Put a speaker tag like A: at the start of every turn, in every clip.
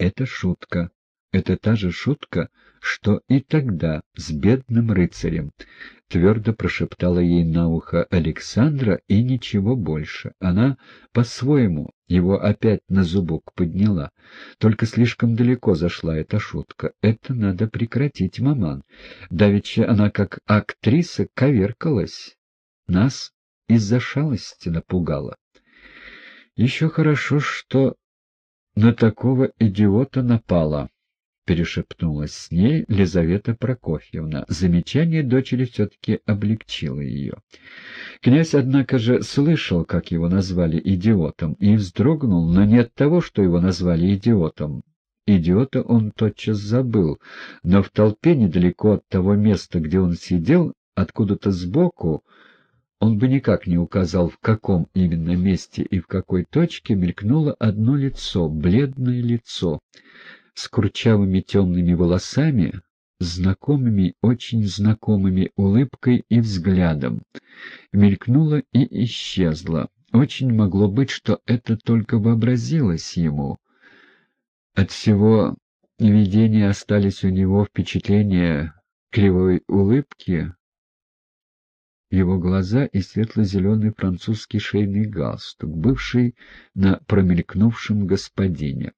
A: Это шутка. Это та же шутка, что и тогда с бедным рыцарем. Твердо прошептала ей на ухо Александра и ничего больше. Она по-своему его опять на зубок подняла. Только слишком далеко зашла эта шутка. Это надо прекратить, маман. Давеча она как актриса коверкалась. Нас из-за шалости напугала. Еще хорошо, что на такого идиота напала перешепнулась с ней Лизавета Прокофьевна. Замечание дочери все-таки облегчило ее. Князь, однако же, слышал, как его назвали идиотом, и вздрогнул, но не от того, что его назвали идиотом. Идиота он тотчас забыл, но в толпе недалеко от того места, где он сидел, откуда-то сбоку, он бы никак не указал, в каком именно месте и в какой точке мелькнуло одно лицо, бледное лицо с курчавыми темными волосами, знакомыми, очень знакомыми улыбкой и взглядом. Мелькнула и исчезла. Очень могло быть, что это только вообразилось ему. От всего видения остались у него впечатления кривой улыбки, его глаза и светло-зеленый французский шейный галстук, бывший на промелькнувшем господине.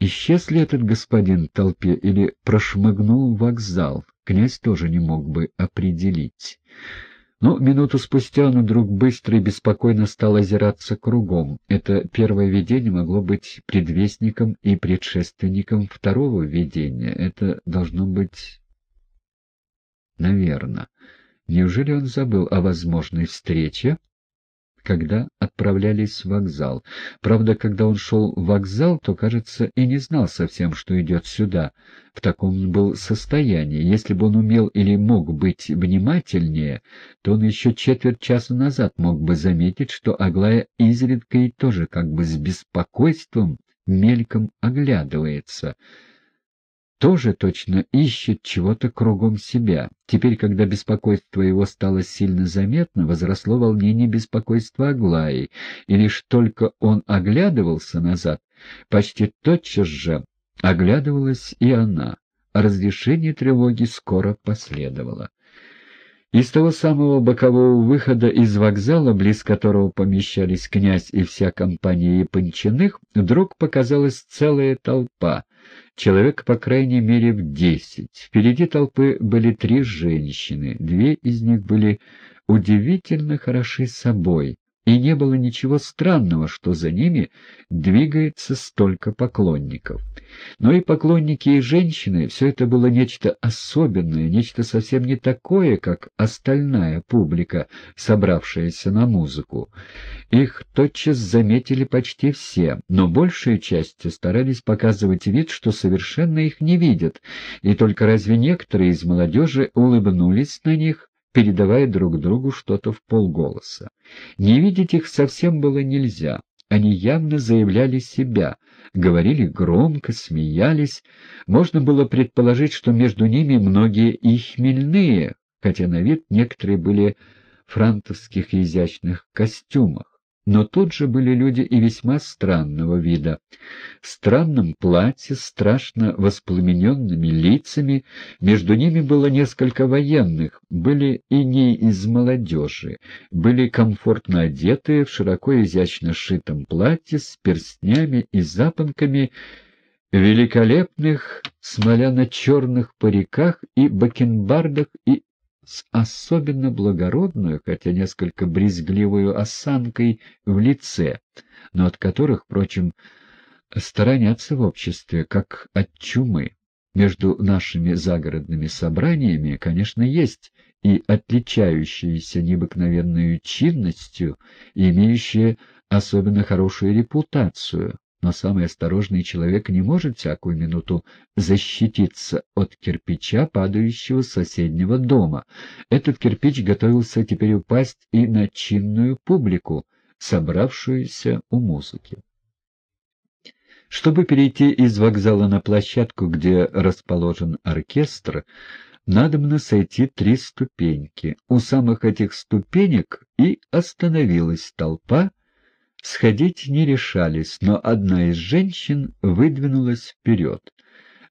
A: Исчез ли этот господин в толпе или прошмыгнул в вокзал, князь тоже не мог бы определить. Но минуту спустя он вдруг быстро и беспокойно стал озираться кругом. Это первое видение могло быть предвестником и предшественником второго видения. Это должно быть... Наверно. Неужели он забыл о возможной встрече? когда отправлялись в вокзал. Правда, когда он шел в вокзал, то, кажется, и не знал совсем, что идет сюда. В таком он был состоянии. Если бы он умел или мог быть внимательнее, то он еще четверть часа назад мог бы заметить, что Аглая изредка и тоже как бы с беспокойством мельком оглядывается — тоже точно ищет чего-то кругом себя. Теперь, когда беспокойство его стало сильно заметно, возросло волнение беспокойства Аглаи, и лишь только он оглядывался назад, почти тотчас же оглядывалась и она. Разрешение тревоги скоро последовало. Из того самого бокового выхода из вокзала, близ которого помещались князь и вся компания Япончиных, вдруг показалась целая толпа, человек по крайней мере в десять. Впереди толпы были три женщины, две из них были удивительно хороши собой, и не было ничего странного, что за ними двигается столько поклонников. Но и поклонники, и женщины — все это было нечто особенное, нечто совсем не такое, как остальная публика, собравшаяся на музыку. Их тотчас заметили почти все, но большей частью старались показывать вид, что совершенно их не видят, и только разве некоторые из молодежи улыбнулись на них, передавая друг другу что-то в полголоса. Не видеть их совсем было нельзя. Они явно заявляли себя, говорили громко, смеялись. Можно было предположить, что между ними многие и хмельные, хотя на вид некоторые были в франтовских изящных костюмах. Но тут же были люди и весьма странного вида. В странном платье, страшно воспламененными лицами, между ними было несколько военных, были и не из молодежи, были комфортно одетые в широко изящно сшитом платье с перстнями и запонками, великолепных смоляно-черных париках и бакенбардах и с особенно благородную, хотя несколько брезгливую осанкой в лице, но от которых, впрочем, сторонятся в обществе, как от чумы. Между нашими загородными собраниями, конечно, есть и отличающиеся необыкновенной чинностью, и имеющие особенно хорошую репутацию, но самый осторожный человек не может всякую минуту защититься от кирпича, падающего с соседнего дома. Этот кирпич готовился теперь упасть и на чинную публику, собравшуюся у музыки. Чтобы перейти из вокзала на площадку, где расположен оркестр, надобно сойти три ступеньки. У самых этих ступенек и остановилась толпа, Сходить не решались, но одна из женщин выдвинулась вперед.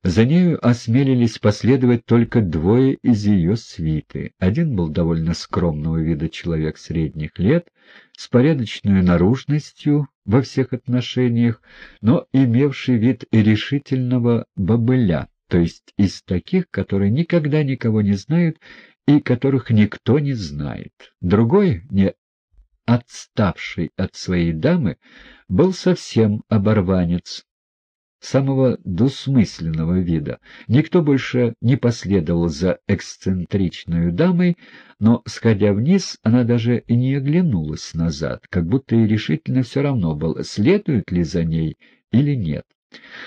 A: За нею осмелились последовать только двое из ее свиты. Один был довольно скромного вида человек средних лет, с порядочной наружностью во всех отношениях, но имевший вид решительного бобыля, то есть из таких, которые никогда никого не знают и которых никто не знает. Другой, не отставший от своей дамы, был совсем оборванец, самого двусмысленного вида. Никто больше не последовал за эксцентричной дамой, но, сходя вниз, она даже не оглянулась назад, как будто и решительно все равно было, следует ли за ней или нет.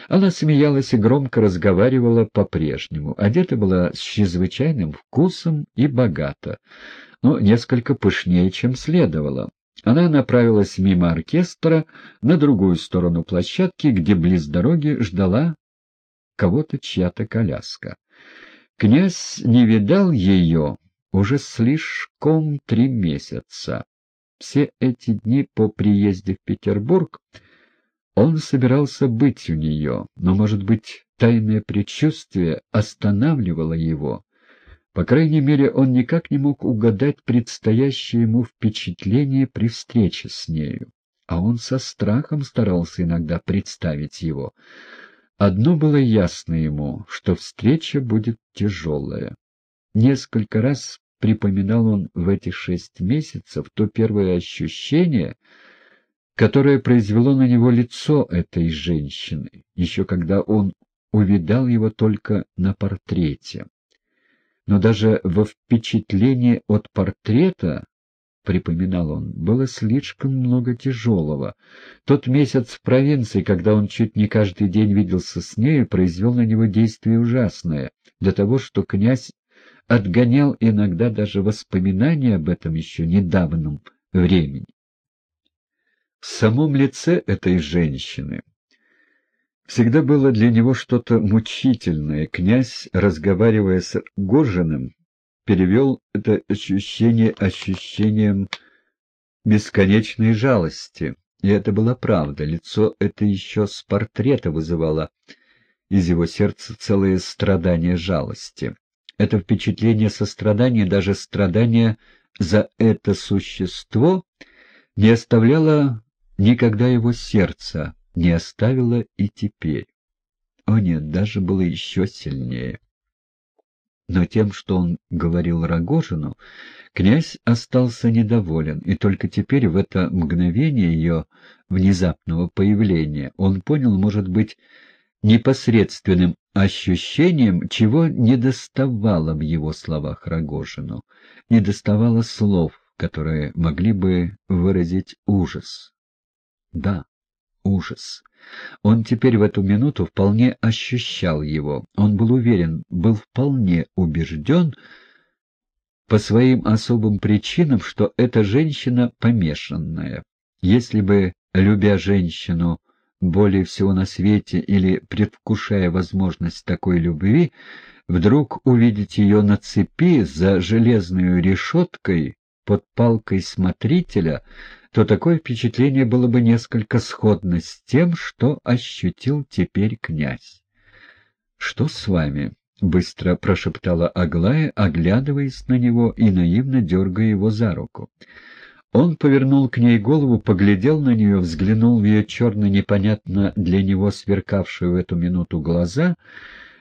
A: Она смеялась и громко разговаривала по-прежнему. Одета была с чрезвычайным вкусом и богато, но несколько пышнее, чем следовало. Она направилась мимо оркестра на другую сторону площадки, где близ дороги ждала кого-то чья-то коляска. Князь не видал ее уже слишком три месяца. Все эти дни по приезде в Петербург он собирался быть у нее, но, может быть, тайное предчувствие останавливало его. По крайней мере, он никак не мог угадать предстоящее ему впечатление при встрече с нею, а он со страхом старался иногда представить его. Одно было ясно ему, что встреча будет тяжелая. Несколько раз припоминал он в эти шесть месяцев то первое ощущение, которое произвело на него лицо этой женщины, еще когда он увидал его только на портрете. Но даже во впечатлении от портрета, припоминал он, было слишком много тяжелого. Тот месяц в провинции, когда он чуть не каждый день виделся с нею, произвел на него действие ужасное, до того, что князь отгонял иногда даже воспоминания об этом еще недавнем времени. В самом лице этой женщины всегда было для него что-то мучительное. Князь, разговаривая с Горжиным, перевел это ощущение ощущением бесконечной жалости. И это была правда. Лицо это еще с портрета вызывало из его сердца целое страдание жалости. Это впечатление сострадания, даже страдания за это существо, не оставляло никогда его сердца не оставило и теперь. О нет, даже было еще сильнее. Но тем, что он говорил Рогожину, князь остался недоволен, и только теперь, в это мгновение ее внезапного появления, он понял, может быть, непосредственным ощущением, чего недоставало в его словах Рогожину, недоставало слов, которые могли бы выразить ужас. Да, ужас. Он теперь в эту минуту вполне ощущал его. Он был уверен, был вполне убежден по своим особым причинам, что эта женщина помешанная. Если бы, любя женщину более всего на свете или предвкушая возможность такой любви, вдруг увидеть ее на цепи за железной решеткой под палкой смотрителя — то такое впечатление было бы несколько сходно с тем, что ощутил теперь князь. «Что с вами?» — быстро прошептала Аглая, оглядываясь на него и наивно дергая его за руку. Он повернул к ней голову, поглядел на нее, взглянул в ее черно непонятно для него сверкавшие в эту минуту глаза —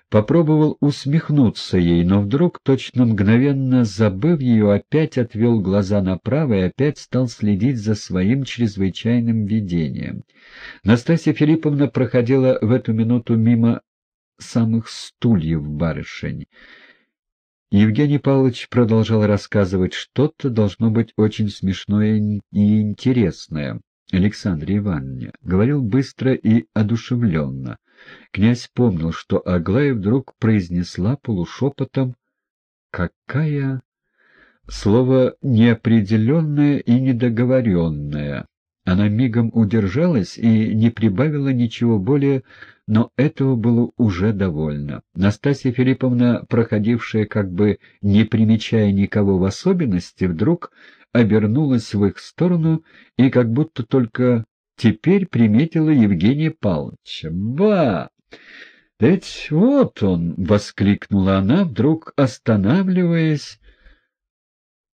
A: Попробовал усмехнуться ей, но вдруг, точно мгновенно забыв ее, опять отвел глаза направо и опять стал следить за своим чрезвычайным видением. Настасья Филипповна проходила в эту минуту мимо самых стульев барышень. Евгений Павлович продолжал рассказывать что-то, должно быть, очень смешное и интересное. Александре Ивановне говорил быстро и одушевленно. Князь помнил, что Аглая вдруг произнесла полушепотом «Какая...» Слово неопределенное и недоговоренное. Она мигом удержалась и не прибавила ничего более, но этого было уже довольно. Настасья Филипповна, проходившая как бы не примечая никого в особенности, вдруг обернулась в их сторону и как будто только теперь приметила Евгения Павловича. «Ба! Да ведь вот он!» — воскликнула она, вдруг останавливаясь.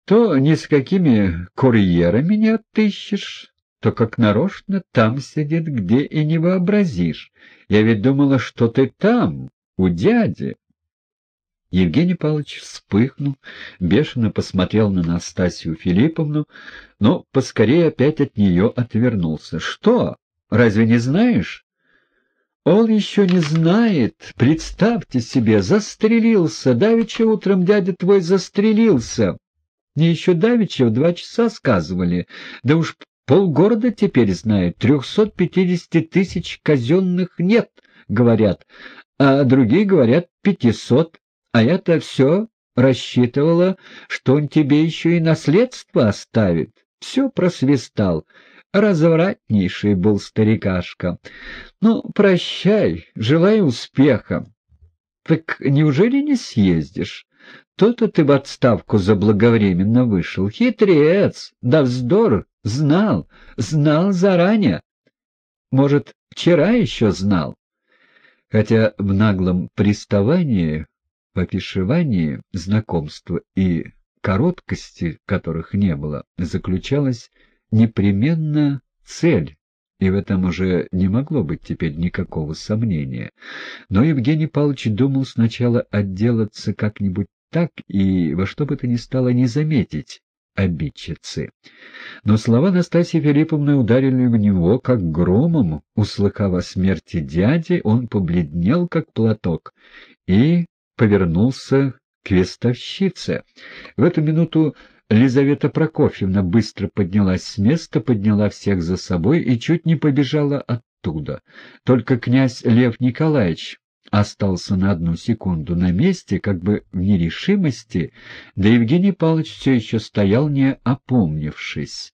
A: «То ни с какими курьерами не отыщешь, то как нарочно там сидит, где и не вообразишь. Я ведь думала, что ты там, у дяди». Евгений Павлович вспыхнул, бешено посмотрел на Настасью Филипповну, но поскорее опять от нее отвернулся. — Что? Разве не знаешь? — Он еще не знает. Представьте себе, застрелился. Давеча утром дядя твой застрелился. Мне еще давеча в два часа сказывали. Да уж полгорода теперь знает. Трехсот пятидесяти тысяч казенных нет, говорят, а другие говорят пятисот. А я-то все рассчитывала, что он тебе еще и наследство оставит. Все просвистал. Развратнейший был старикашка. Ну, прощай, желаю успеха. Так неужели не съездишь? То-то ты в отставку заблаговременно вышел. Хитрец, да вздор, знал, знал заранее. Может, вчера еще знал? Хотя в наглом приставании в опишевании знакомства и короткости которых не было, заключалась непременно цель, и в этом уже не могло быть теперь никакого сомнения. Но Евгений Павлович думал сначала отделаться как-нибудь так и во что бы то ни стало не заметить обидчицы. Но слова Настасьи Филипповны ударили в него, как громом. Услыхав о смерти дяди, он побледнел, как платок, и повернулся к вестовщице. В эту минуту Лизавета Прокофьевна быстро поднялась с места, подняла всех за собой и чуть не побежала оттуда. Только князь Лев Николаевич остался на одну секунду на месте, как бы в нерешимости, да Евгений Павлович все еще стоял, не опомнившись.